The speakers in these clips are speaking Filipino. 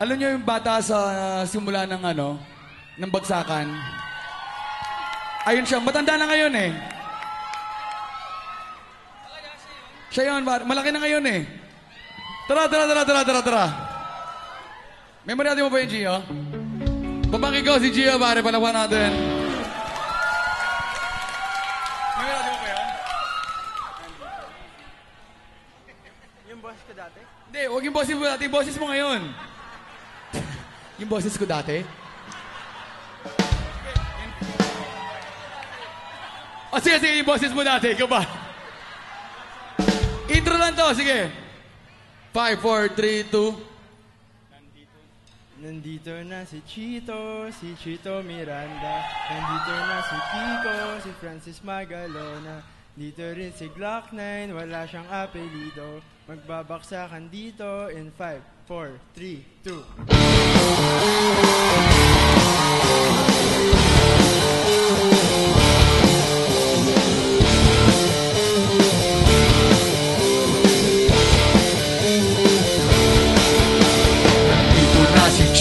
Alam niyo yung bata sa uh, simula ng ano, ng bagsakan? Ayun siya, matanda na ngayon eh. Siya yun, malaki na ngayon eh. Tara, tara, tara, tara, tara, tara. Memory natin mo pa yung Gio? Babang ikaw si Gio, pare, palawan natin. Memory natin mo pa yun? Yung boses ko dati? Hindi, huwag yung boses mo dati, boses mo ngayon. Yung boses ko dati. O oh, sige, sige, yung boses mo dati. Ikaw ba? Intro lang to, sige. 5, 4, 3, 2. Nandito na si Chito, si Chito Miranda. Nandito na si Kiko, si Francis Magalona. Dito rin si Glock 9, wala siyang apelido. Magbabaksakan dito in 5, 4, 3, 2.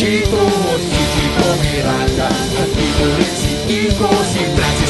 Chito, si Chico Miranda At dito rin si Kiko, si Francis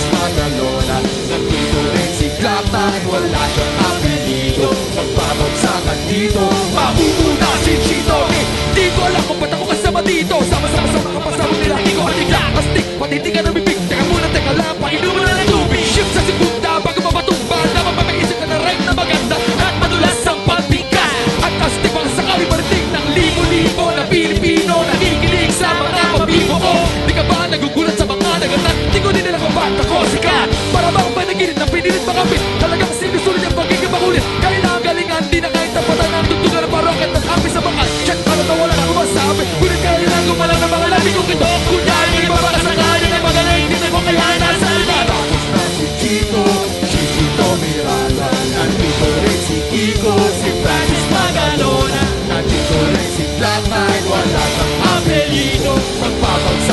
from Bob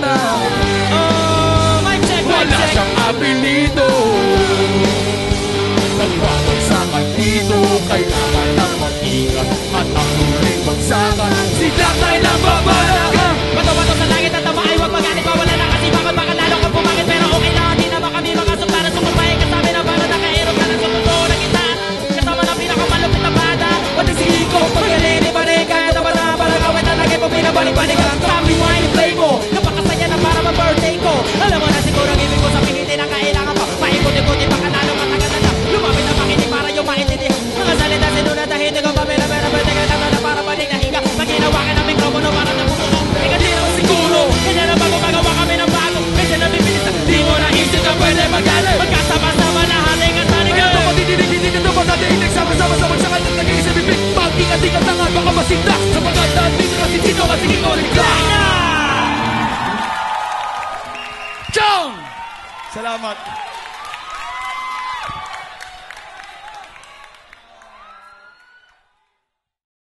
Oh, my tech, my. I believe. Di ka tanga, baka masigla Sapagat nandito kasi dito kasi ikaw nagla Chong! Salamat.